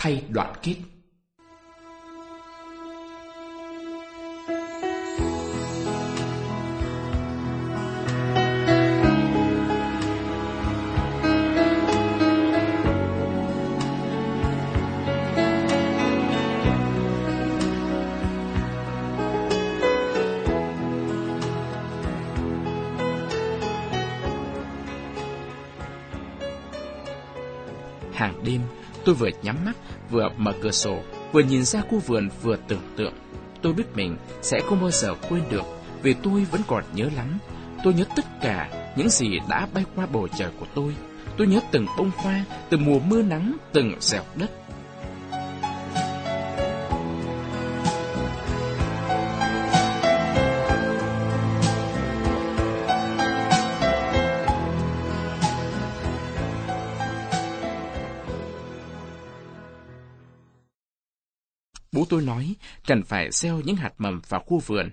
thay đoạn kết. Hàng đêm, tôi vừa nhắm mắt, vừa mở cửa sổ, vừa nhìn ra khu vườn vừa tưởng tượng. Tôi biết mình sẽ không bao giờ quên được, vì tôi vẫn còn nhớ lắm. Tôi nhớ tất cả những gì đã bay qua bầu trời của tôi. Tôi nhớ từng bông hoa, từng mùa mưa nắng, từng dẻo đất. Bố tôi nói cần phải gieo những hạt mầm vào khu vườn,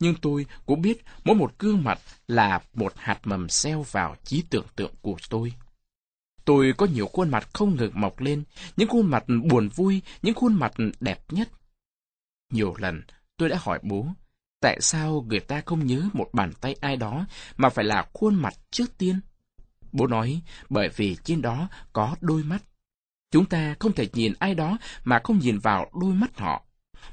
nhưng tôi cũng biết mỗi một gương mặt là một hạt mầm gieo vào trí tưởng tượng của tôi. Tôi có nhiều khuôn mặt không ngừng mọc lên, những khuôn mặt buồn vui, những khuôn mặt đẹp nhất. Nhiều lần tôi đã hỏi bố, tại sao người ta không nhớ một bàn tay ai đó mà phải là khuôn mặt trước tiên? Bố nói, bởi vì trên đó có đôi mắt. Chúng ta không thể nhìn ai đó mà không nhìn vào đôi mắt họ.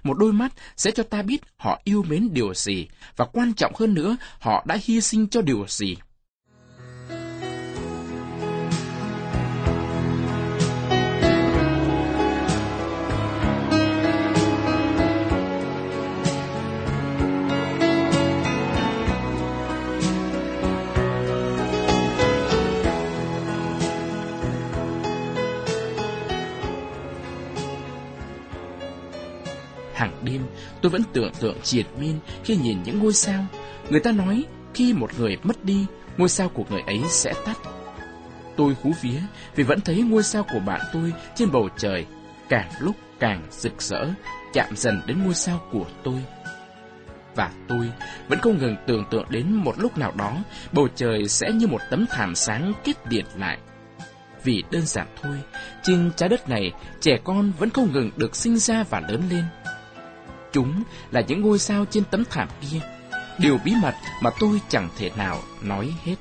Một đôi mắt sẽ cho ta biết họ yêu mến điều gì, và quan trọng hơn nữa, họ đã hy sinh cho điều gì. Hàng đêm, tôi vẫn tưởng tượng triệt miên khi nhìn những ngôi sao. Người ta nói, khi một người mất đi, ngôi sao của người ấy sẽ tắt. Tôi hú vía vì vẫn thấy ngôi sao của bạn tôi trên bầu trời, càng lúc càng rực rỡ, chạm dần đến ngôi sao của tôi. Và tôi vẫn không ngừng tưởng tượng đến một lúc nào đó, bầu trời sẽ như một tấm thảm sáng kết điện lại. Vì đơn giản thôi, trên trái đất này, trẻ con vẫn không ngừng được sinh ra và lớn lên. Chúng là những ngôi sao trên tấm thảm kia, điều bí mật mà tôi chẳng thể nào nói hết.